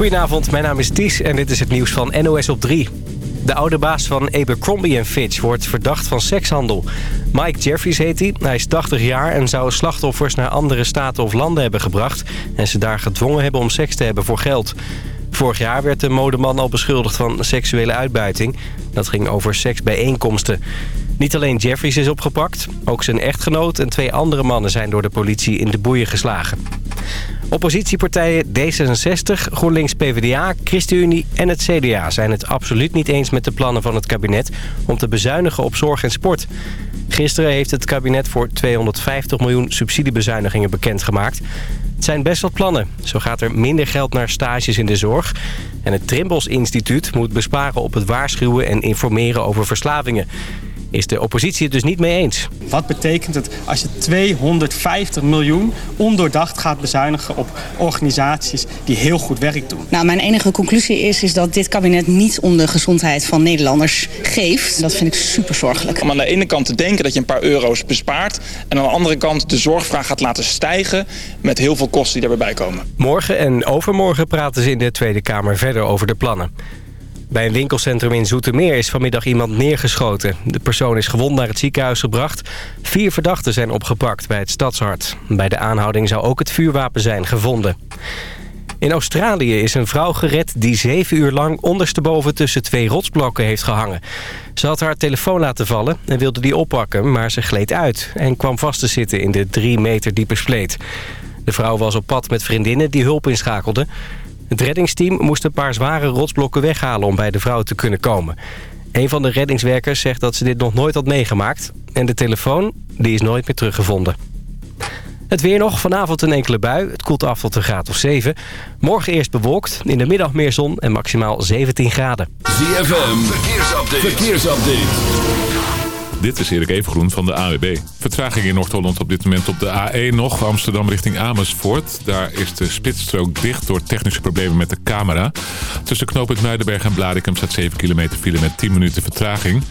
Goedenavond, mijn naam is Ties en dit is het nieuws van NOS op 3. De oude baas van Abercrombie Fitch wordt verdacht van sekshandel. Mike Jeffries heet hij. Hij is 80 jaar en zou slachtoffers naar andere staten of landen hebben gebracht... en ze daar gedwongen hebben om seks te hebben voor geld. Vorig jaar werd de modeman al beschuldigd van seksuele uitbuiting. Dat ging over seksbijeenkomsten. Niet alleen Jeffries is opgepakt, ook zijn echtgenoot en twee andere mannen zijn door de politie in de boeien geslagen. Oppositiepartijen D66, GroenLinks PvdA, ChristenUnie en het CDA zijn het absoluut niet eens met de plannen van het kabinet om te bezuinigen op zorg en sport. Gisteren heeft het kabinet voor 250 miljoen subsidiebezuinigingen bekendgemaakt. Het zijn best wat plannen. Zo gaat er minder geld naar stages in de zorg. En het Trimbos Instituut moet besparen op het waarschuwen en informeren over verslavingen is de oppositie het dus niet mee eens. Wat betekent het als je 250 miljoen ondoordacht gaat bezuinigen op organisaties die heel goed werk doen? Nou, mijn enige conclusie is, is dat dit kabinet niet om de gezondheid van Nederlanders geeft. Dat vind ik super zorgelijk. Om aan de ene kant te denken dat je een paar euro's bespaart... en aan de andere kant de zorgvraag gaat laten stijgen... met heel veel kosten die daarbij komen. Morgen en overmorgen praten ze in de Tweede Kamer verder over de plannen. Bij een winkelcentrum in Zoetermeer is vanmiddag iemand neergeschoten. De persoon is gewond naar het ziekenhuis gebracht. Vier verdachten zijn opgepakt bij het Stadshart. Bij de aanhouding zou ook het vuurwapen zijn gevonden. In Australië is een vrouw gered die zeven uur lang ondersteboven tussen twee rotsblokken heeft gehangen. Ze had haar telefoon laten vallen en wilde die oppakken, maar ze gleed uit... en kwam vast te zitten in de drie meter diepe spleet. De vrouw was op pad met vriendinnen die hulp inschakelden. Het reddingsteam moest een paar zware rotsblokken weghalen om bij de vrouw te kunnen komen. Een van de reddingswerkers zegt dat ze dit nog nooit had meegemaakt. En de telefoon die is nooit meer teruggevonden. Het weer nog, vanavond een enkele bui. Het koelt af tot een graad of 7. Morgen eerst bewolkt, in de middag meer zon en maximaal 17 graden. ZFM, verkeersupdate. verkeersupdate. Dit is Erik Evengroen van de AWB. Vertraging in Noord-Holland op dit moment op de A1 nog. Amsterdam richting Amersfoort. Daar is de spitsstrook dicht door technische problemen met de camera. Tussen knooppunt Muidenberg en Blarikum staat 7 kilometer file met 10 minuten vertraging.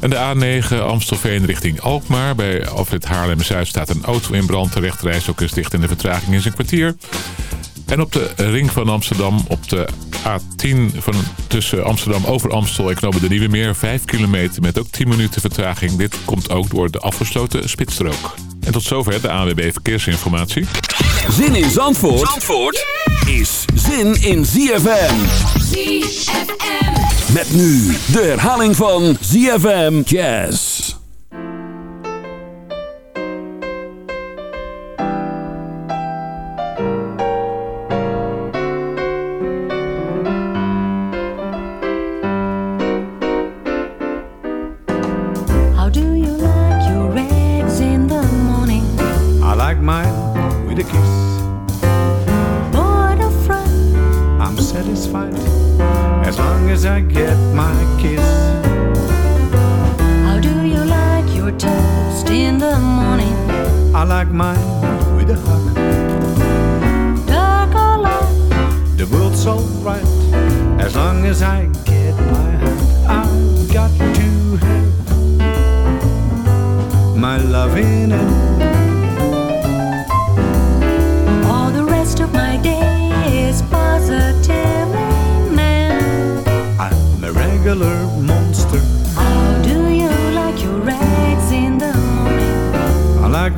En de A9 Amstelveen richting Alkmaar. Bij Alfred Haarlem-Zuid staat een auto in brand. De rechterreis ook is dicht en de vertraging is een kwartier. En op de ring van Amsterdam op de A10 van tussen Amsterdam over Amstel en Knoppen de Nieuwe Meer. 5 kilometer met ook 10 minuten vertraging. Dit komt ook door de afgesloten spitsstrook. En tot zover de ANWB Verkeersinformatie. Zin in Zandvoort, Zandvoort is zin in ZFM. ZFM. Met nu de herhaling van ZFM Jazz.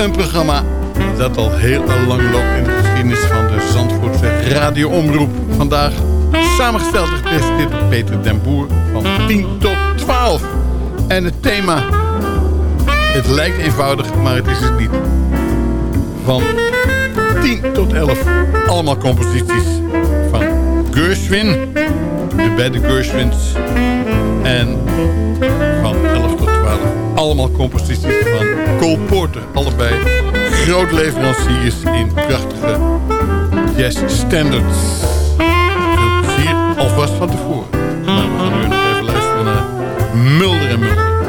Een programma dat al heel lang loopt in de geschiedenis van de Zandvoortse radioomroep. Vandaag samengesteld en gepresenteerd door Peter den Boer van 10 tot 12. En het thema, het lijkt eenvoudig, maar het is het niet. Van 10 tot 11, allemaal composities van Gershwin, de beide Gershwins. En van 11 tot allemaal composities van Cole Porter. Allebei groot leveranciers in prachtige jazz standards. Veel Alvast van tevoren. Maar we gaan nu nog even luisteren naar Mulder en Mulder.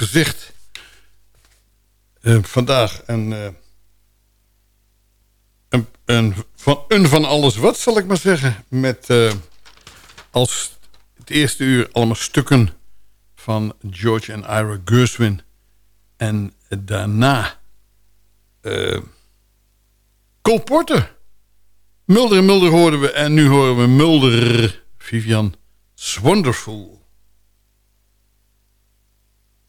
Gezegd. eh, vandaag een, eh, een, een, van, van alles wat, zal ik maar zeggen. Met eh, als het eerste uur allemaal stukken van George en Ira Gershwin. En daarna eh Cole. Mulder en Mulder hoorden we en nu horen we Mulder. Vivian, It's Wonderful.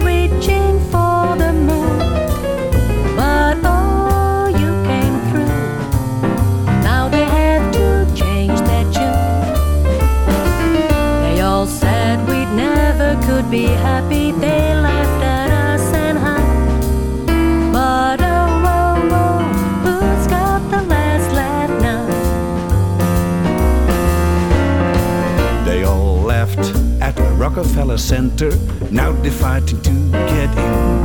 reaching Rockefeller Center. Now they're fighting to get in.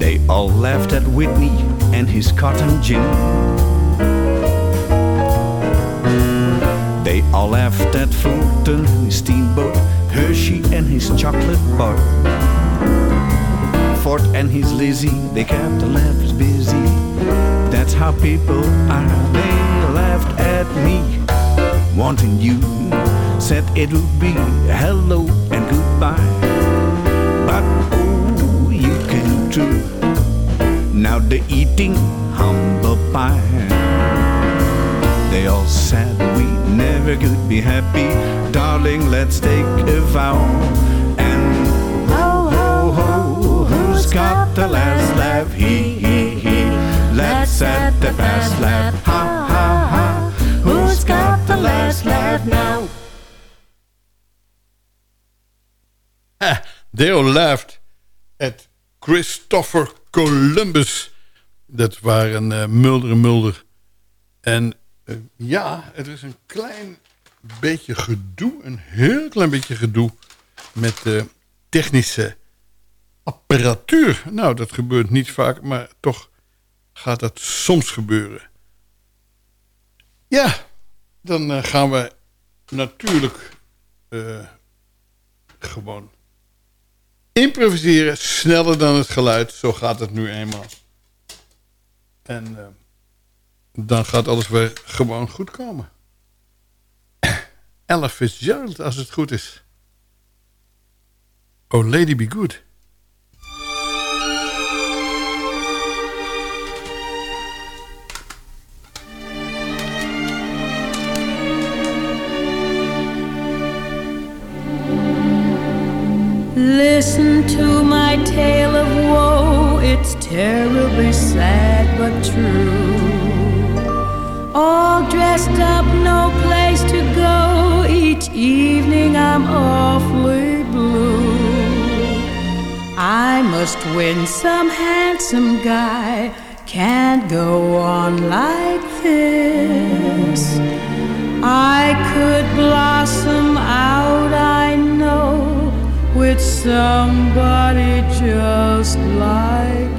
They all laughed at Whitney and his cotton gin. They all laughed at Fulton and his steamboat, Hershey and his chocolate bar. Ford and his Lizzie, they kept the laughs busy. That's how people are. They laughed at me, wanting you. Said it would be hello and goodbye. But oh, you came true. Now they're eating humble pie. They all said we never could be happy. Darling, let's take a vow. And ho, ho, ho, who's got the last laugh? He, he, he. Let's at the best laugh. Ha, ha, ha. Who's got the last laugh now? They laughed at Christopher Columbus. Dat waren uh, Mulder en Mulder. En uh, ja, het is een klein beetje gedoe. Een heel klein beetje gedoe met de technische apparatuur. Nou, dat gebeurt niet vaak, maar toch gaat dat soms gebeuren. Ja, dan gaan we natuurlijk gewoon improviseren. Sneller dan het geluid. Zo gaat het nu eenmaal. En uh, dan gaat alles weer gewoon goed komen. Ella Fitzgerald, als het goed is. Oh, Lady Be Good. Listen to my tale of woe, it's terribly sad but true. All dressed up, no place to go, each evening I'm awfully blue. I must win some handsome guy, can't go on like this. I could blossom out, with somebody just like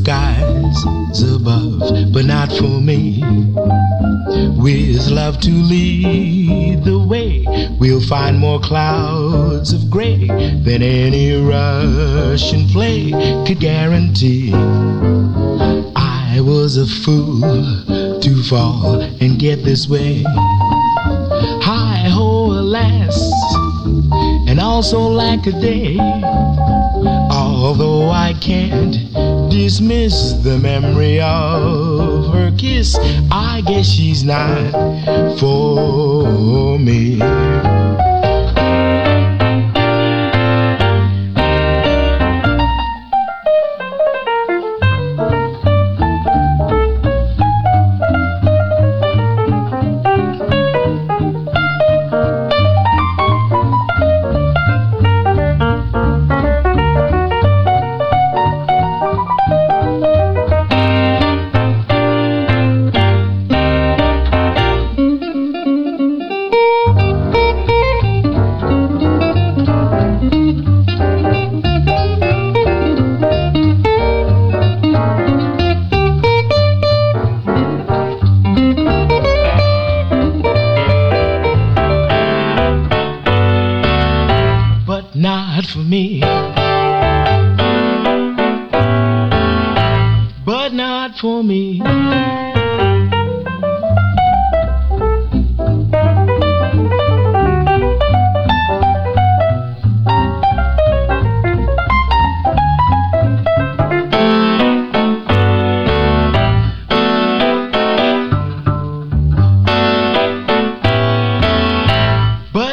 skies above, but not for me. With love to lead the way, we'll find more clouds of gray than any Russian play could guarantee. I was a fool to fall and get this way. Hi ho, alas, and also like a day. Although I can't dismiss the memory of her kiss, I guess she's not for me.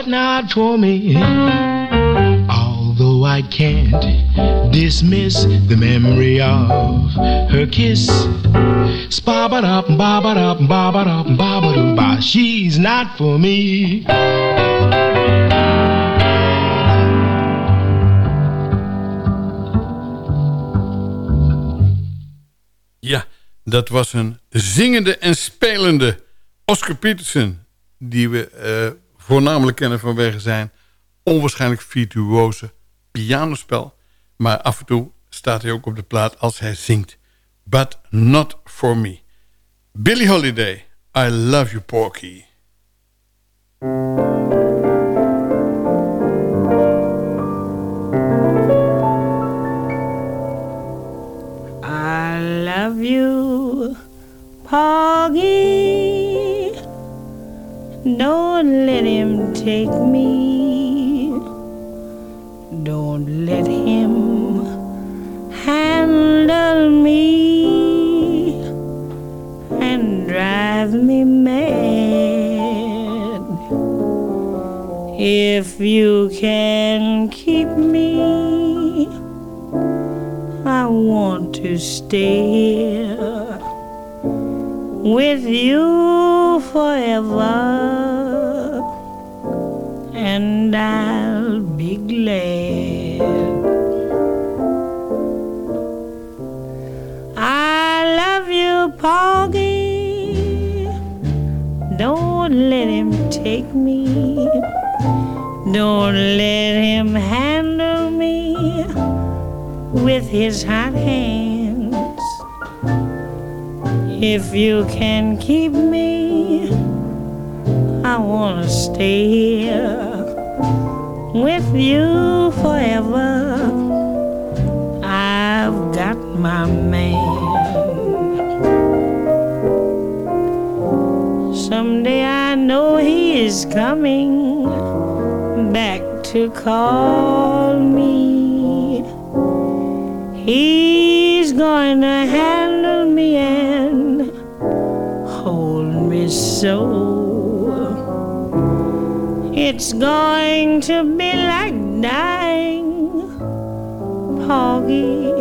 Not for me. Although I can't dismiss the memory of her kiss. Spabba-dop, babba-dop, babba-dop, babba-doo-ba. She's not for me. Ja, dat was een zingende en spelende Oscar Peterson... die we eh, voornamelijk kennen vanwege zijn onwaarschijnlijk virtuoze pianospel. Maar af en toe staat hij ook op de plaat als hij zingt. But not for me. Billie Holiday, I love you Porky. I love you, Poggy. Don't let him take me. Don't let him handle me and drive me mad. If you can keep me, I want to stay here with you forever, and I'll be glad. I love you, Poggy. Don't let him take me. Don't let him handle me with his hot hands. If you can keep me, I wanna stay here with you forever. I've got my man. Someday I know he is coming back to call me. He's going to handle me and me so. It's going to be like dying, Poggy,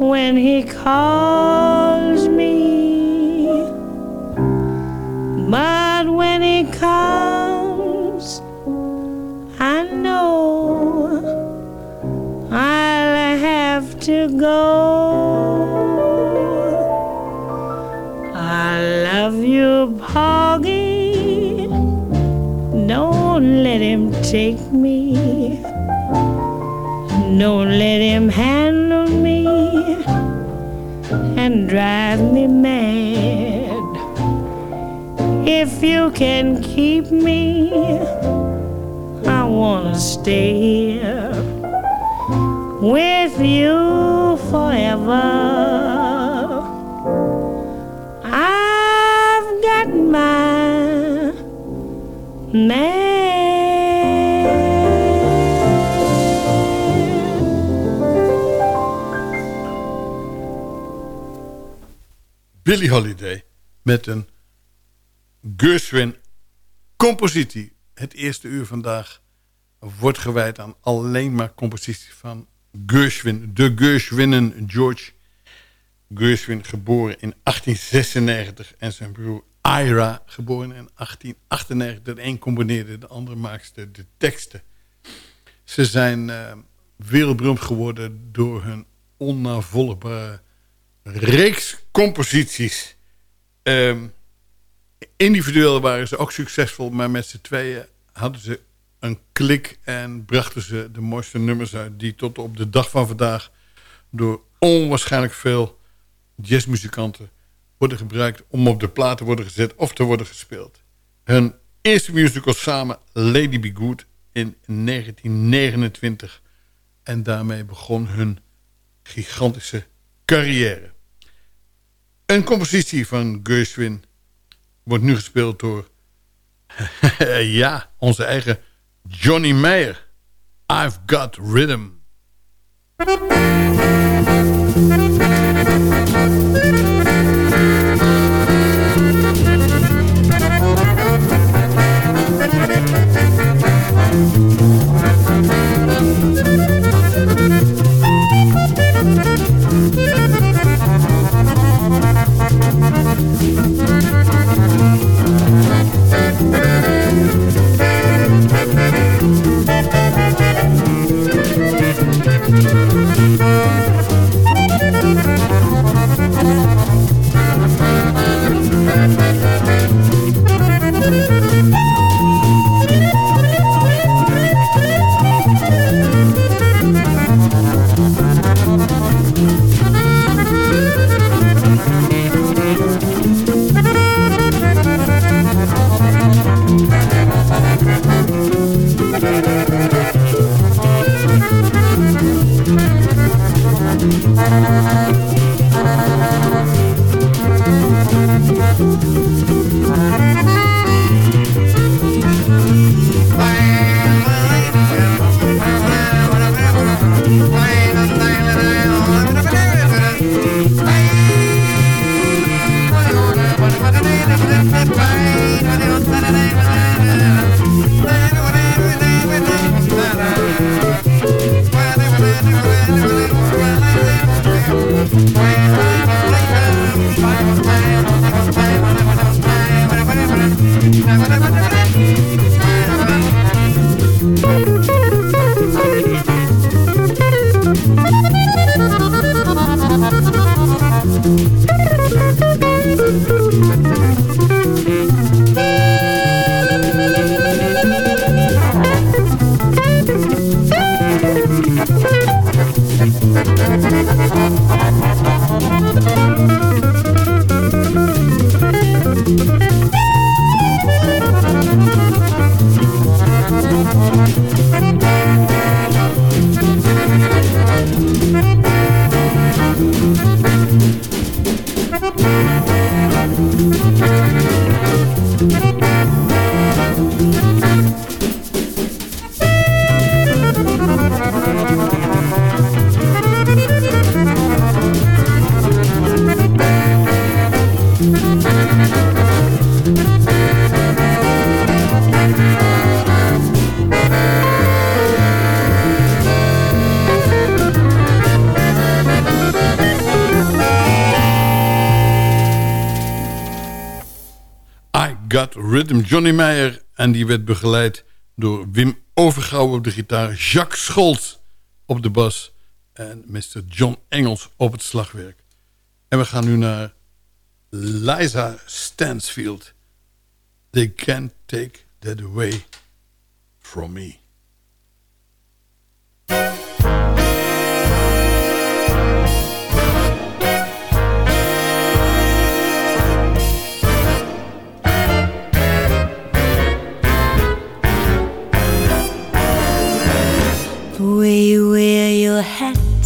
when he calls me. But when he comes, I know I'll have to go. Don't let him handle me and drive me mad. If you can keep me, I wanna stay here with you forever. I've got my man. Holiday met een Gershwin compositie. Het eerste uur vandaag wordt gewijd aan alleen maar composities van Gershwin. De Gershwinnen George Gershwin, geboren in 1896 en zijn broer Ira, geboren in 1898. De een combineerde, de ander maakte de teksten. Ze zijn eh, wereldberoemd geworden door hun onnavolgbare reeks composities. Ehm, individueel waren ze ook succesvol, maar met z'n tweeën hadden ze een klik en brachten ze de mooiste nummers uit... die tot op de dag van vandaag door onwaarschijnlijk veel jazzmuzikanten worden gebruikt... om op de plaat te worden gezet of te worden gespeeld. Hun eerste musical samen, Lady Be Good, in 1929. En daarmee begon hun gigantische carrière. Een compositie van Gershwin wordt nu gespeeld door... ja, onze eigen Johnny Mayer. I've Got Rhythm. Got Rhythm. Johnny Meyer. En die werd begeleid door Wim Overgouwen op de gitaar. Jacques Scholz op de bas. En Mr. John Engels op het slagwerk. En we gaan nu naar Liza Stansfield. They can't take that away from me.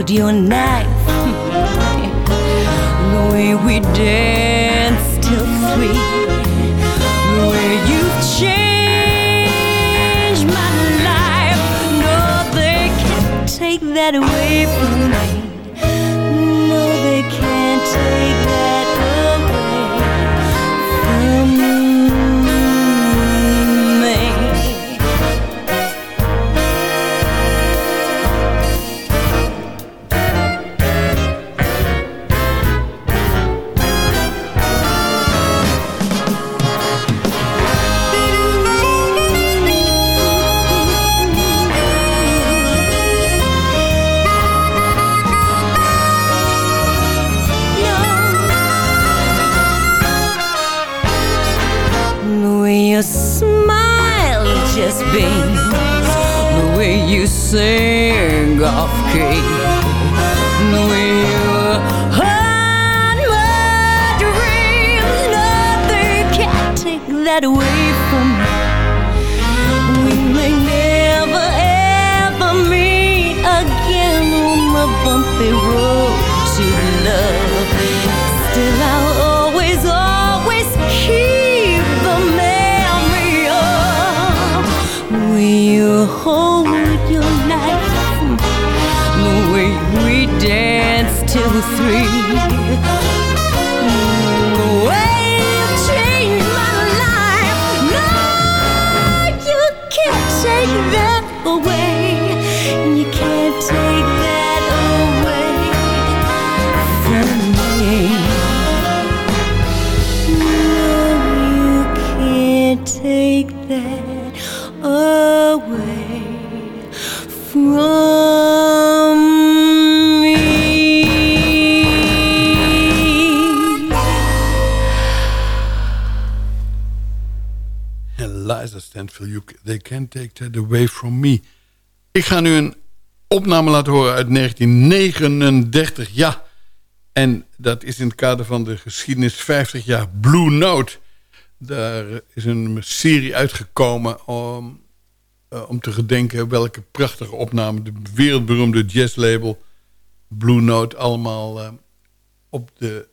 Hold your knife, the way we dance till three, the way you've changed my life. No, they can't take that away from me. No, they can't take Liza Stanfield, you, they can't take that away from me. Ik ga nu een opname laten horen uit 1939. Ja, en dat is in het kader van de geschiedenis 50 jaar Blue Note. Daar is een serie uitgekomen om, eh, om te gedenken... welke prachtige opname de wereldberoemde jazzlabel Blue Note... allemaal eh, op de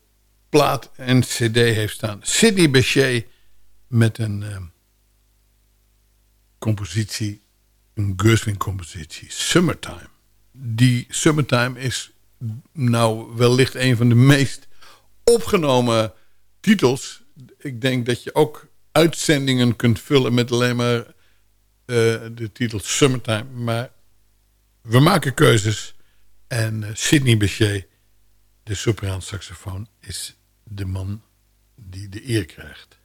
plaat en cd heeft staan. Sidney Bechet met een... eh, compositie, een Gershwin compositie, Summertime. Die Summertime is nou wellicht een van de meest opgenomen titels. Ik denk dat je ook uitzendingen kunt vullen met alleen maar eh, de titel Summertime. Maar we maken keuzes en uh, Sidney Bechet, de sopraan saxofoon, is de man die de eer krijgt.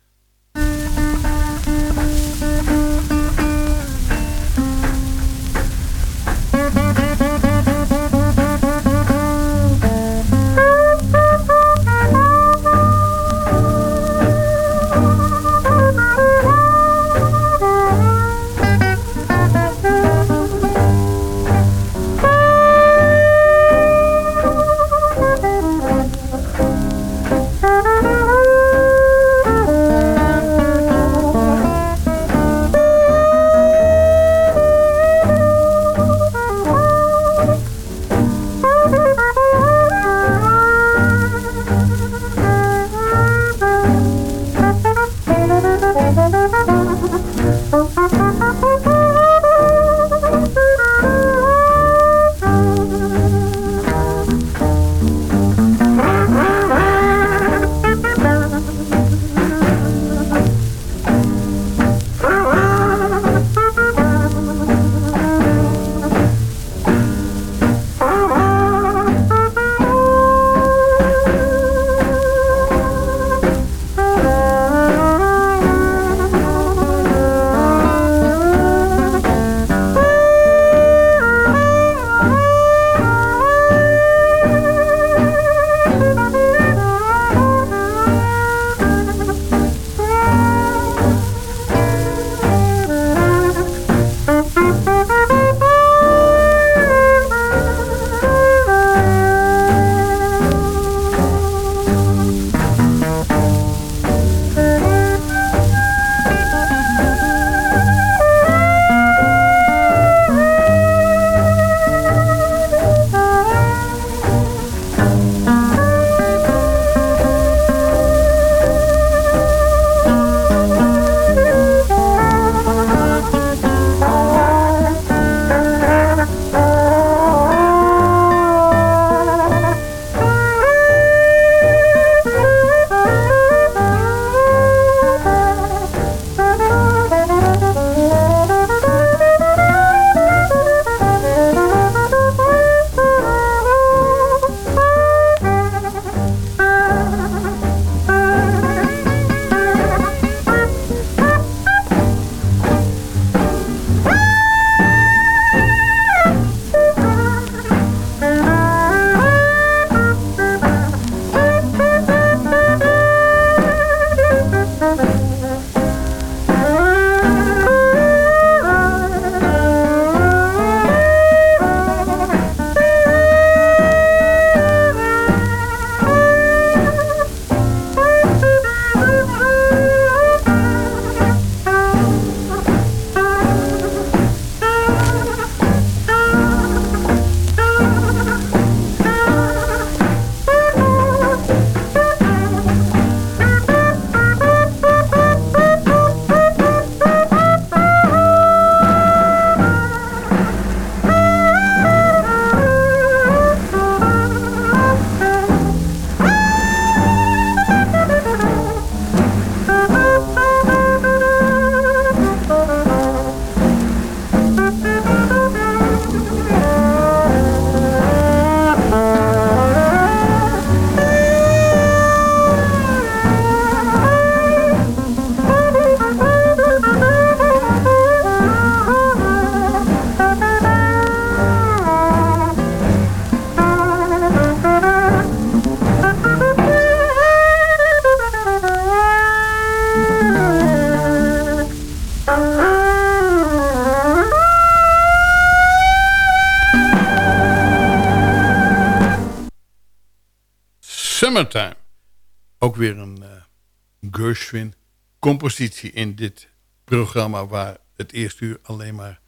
Weer een uh, Gershwin compositie in dit programma... waar het eerste uur alleen maar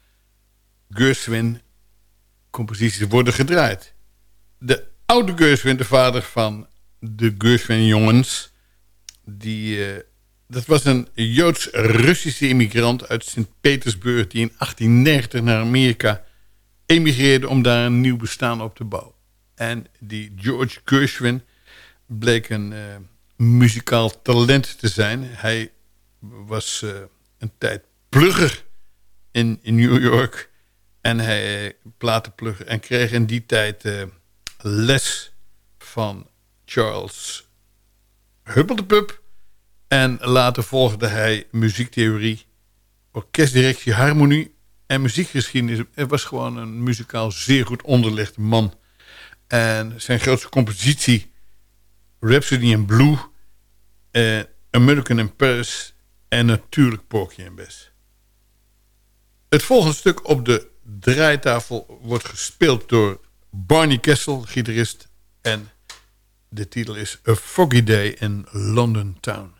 Gershwin composities worden gedraaid. De oude Gershwin, de vader van de Gershwin jongens... die, uh, dat was een Joods-Russische immigrant uit Sint-Petersburg... die in 1890 naar Amerika emigreerde om daar een nieuw bestaan op te bouwen. En die George Gershwin bleek een uh, muzikaal talent te zijn. Hij was uh, een tijd plugger in, in New York. En hij uh, platenplugger. En kreeg in die tijd les van Charles Huppeldepup. En later volgde hij muziektheorie, orkestdirectie, harmonie en muziekgeschiedenis. Hij was gewoon een muzikaal zeer goed onderlegde man. En zijn grootste compositie, Rhapsody in Blue, uh, American in Paris en natuurlijk Porky and Bess. Het volgende stuk op de draaitafel wordt gespeeld door Barney Kessel, gitarist. En de titel is A Foggy Day in London Town.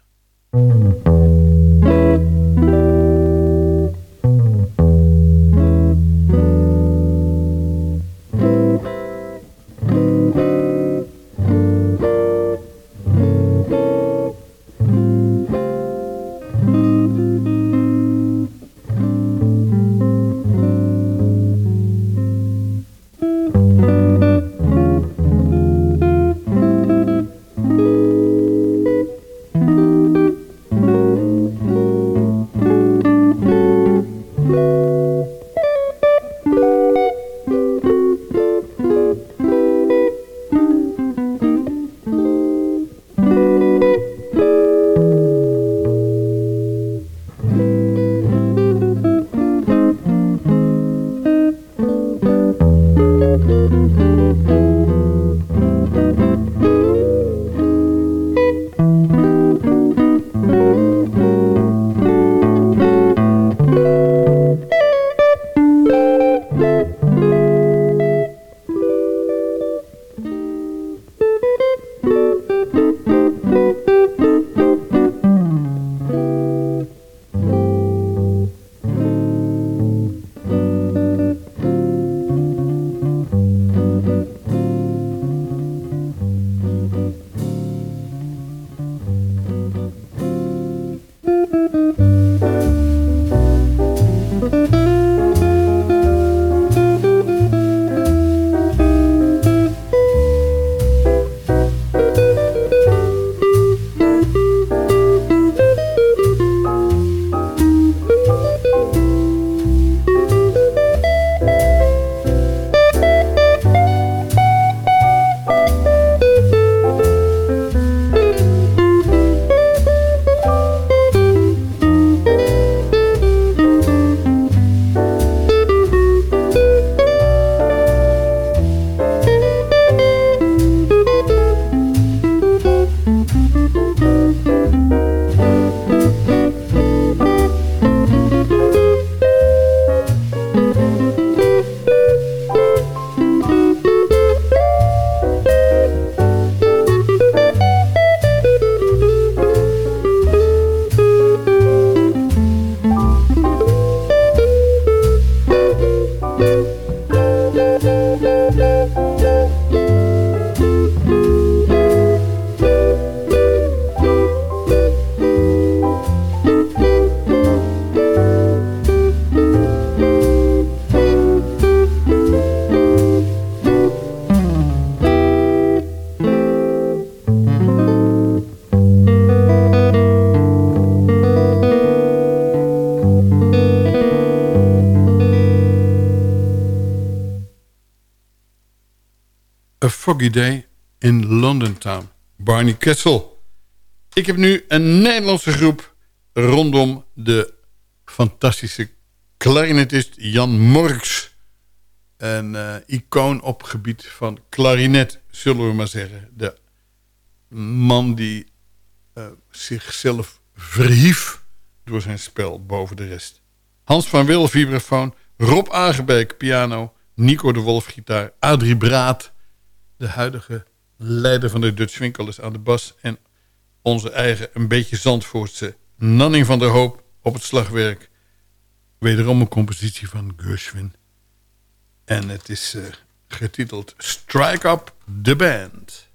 Foggy Day in London Town. Barney Kessel. Ik heb nu een Nederlandse groep rondom de fantastische klarinetist Jan Morks. Een uh, icoon op gebied van klarinet, zullen we maar zeggen. De man die uh, zichzelf verhief door zijn spel boven de rest. Hans van Wil, vibrafoon. Rob Aangebeek, piano. Nico de Wolf, gitaar. Adrie Braat, de huidige leider van de Dutch Winkel is aan de bas. En onze eigen, een beetje Zandvoortse Nanning van der Hoop op het slagwerk. Wederom een compositie van Gershwin. En het is uh, getiteld Strike Up the Band.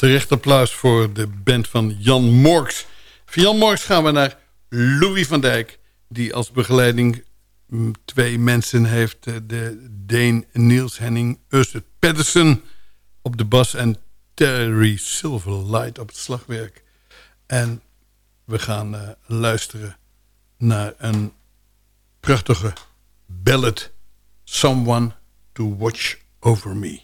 Terecht applaus voor de band van Jan Morks. Van Jan Morks gaan we naar Louis van Dijk... die als begeleiding mm, twee mensen heeft. eh, De Deen Niels Henning Ørsted Pedersen op de bas... en Terry Silverlight op het slagwerk. En we gaan eh, luisteren naar een prachtige ballad... Someone to Watch Over Me.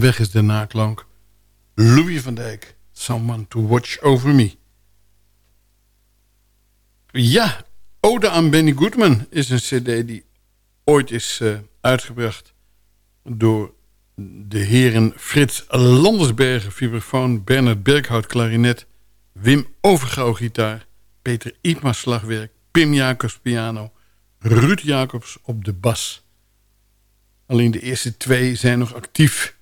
Weg is de naklank. Louis van Dijk. Someone to watch over me. Ja, Ode aan Benny Goodman is een cd die ooit is eh, uitgebracht. door de heren Frits Landersbergen, vibrafoon... Bernard Berghout, klarinet... Wim Overgouw, gitaar... Peter Iepma, slagwerk... Pim Jacobs, piano... Ruud Jacobs op de bas. Alleen de eerste twee zijn nog actief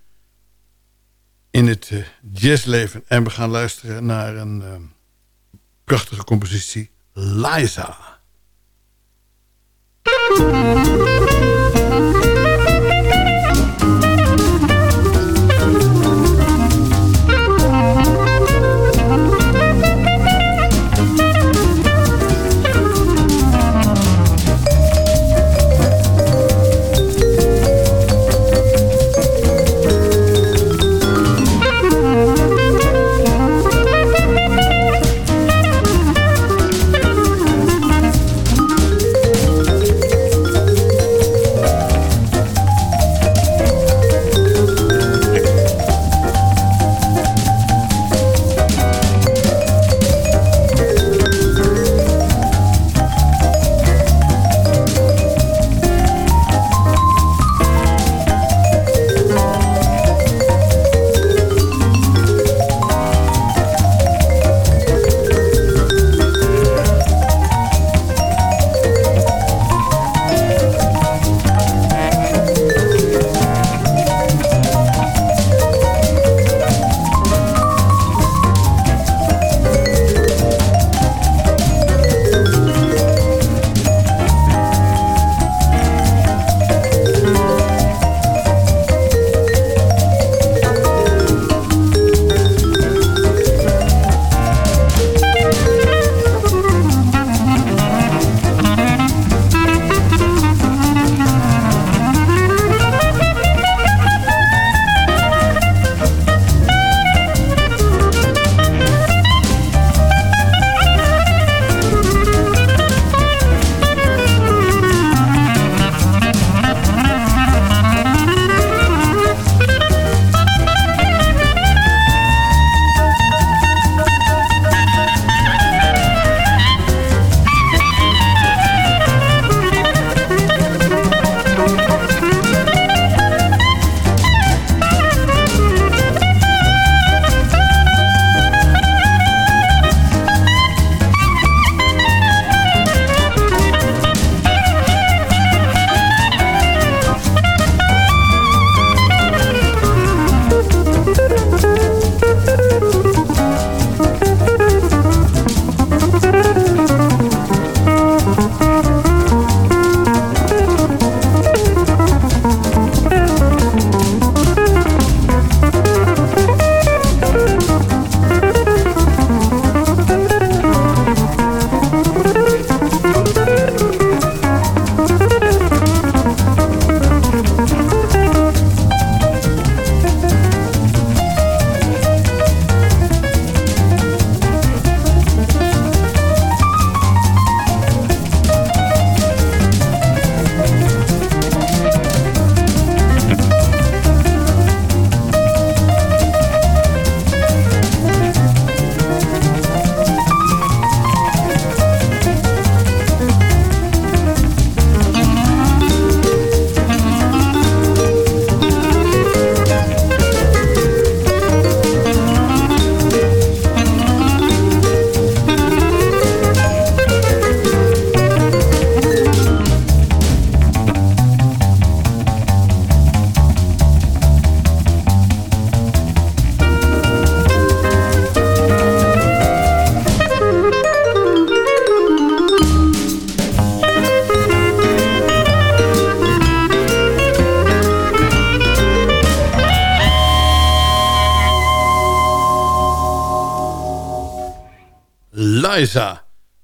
in het eh, jazzleven. En we gaan luisteren naar een eh, prachtige compositie, Liza.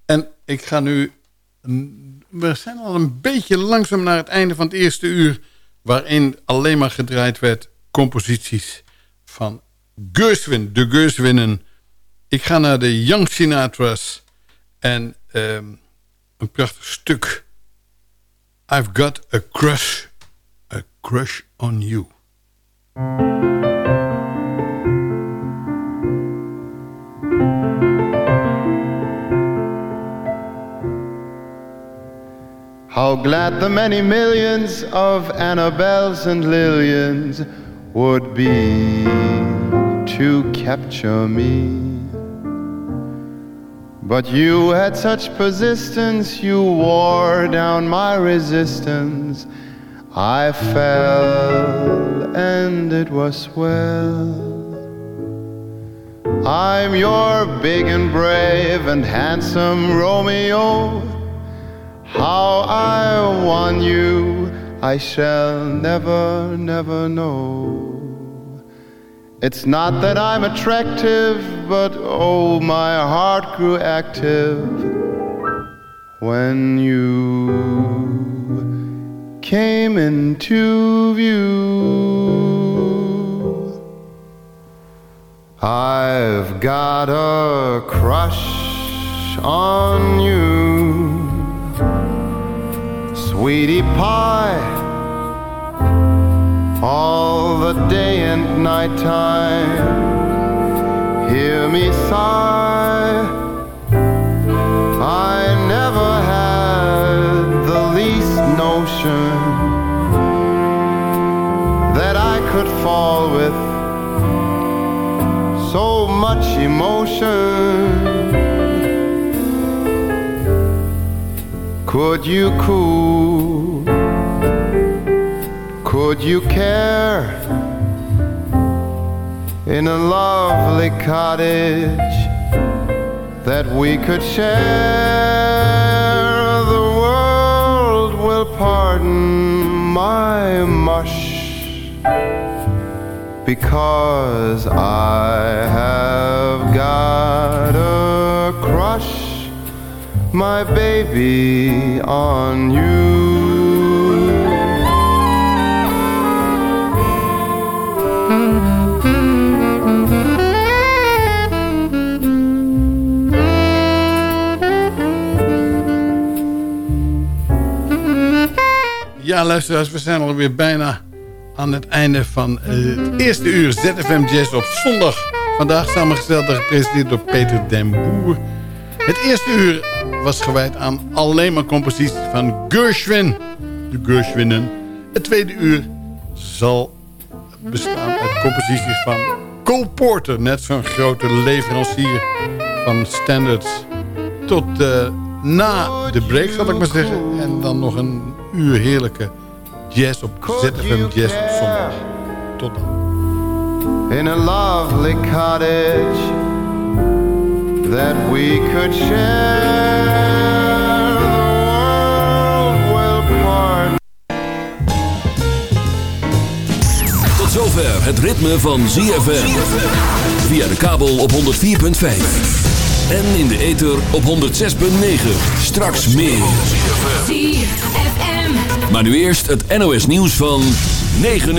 En ik ga nu... We zijn al een beetje langzaam naar het einde van het eerste uur... waarin alleen maar gedraaid werd composities van Gershwin, de Gershwinnen. Ik ga naar de Young Sinatra's en um, een prachtig stuk. I've got a crush, a crush on you. How glad the many millions of Annabelles and Lillians would be to capture me. But you had such persistence, you wore down my resistance. I fell, and it was well. I'm your big and brave and handsome Romeo. How I won you, I shall never, never know. It's not that I'm attractive, but oh, my heart grew active when you came into view. I've got a crush on you, sweetie pie, all the day and night time. Hear me sigh. I never had the least notion that I could fall with so much emotion. Could you cool? Could you care in a lovely cottage that we could share? The world will pardon my mush because I have got a crush, my baby, on you. Ja, luisteraars, we zijn alweer bijna aan het einde van het eerste uur ZFM Jazz op zondag. Vandaag samengesteld en gepresenteerd door Peter den Boer. Het eerste uur was gewijd aan alleen maar composities van Gershwin. De Gershwinnen. Het tweede uur zal bestaan uit composities van Cole Porter. Net zo'n grote leverancier van standards. Tot uh, na de break, zal ik maar zeggen. En dan nog een uur heerlijke jazz op ZFM Jazz op zondag. Tot dan. In a lovely cottage that we could share. The world will part. Tot zover het ritme van ZFM. Via de kabel op 104.5. En in de ether op 106.9. Straks meer. Maar nu eerst het NOS nieuws van 9 uur.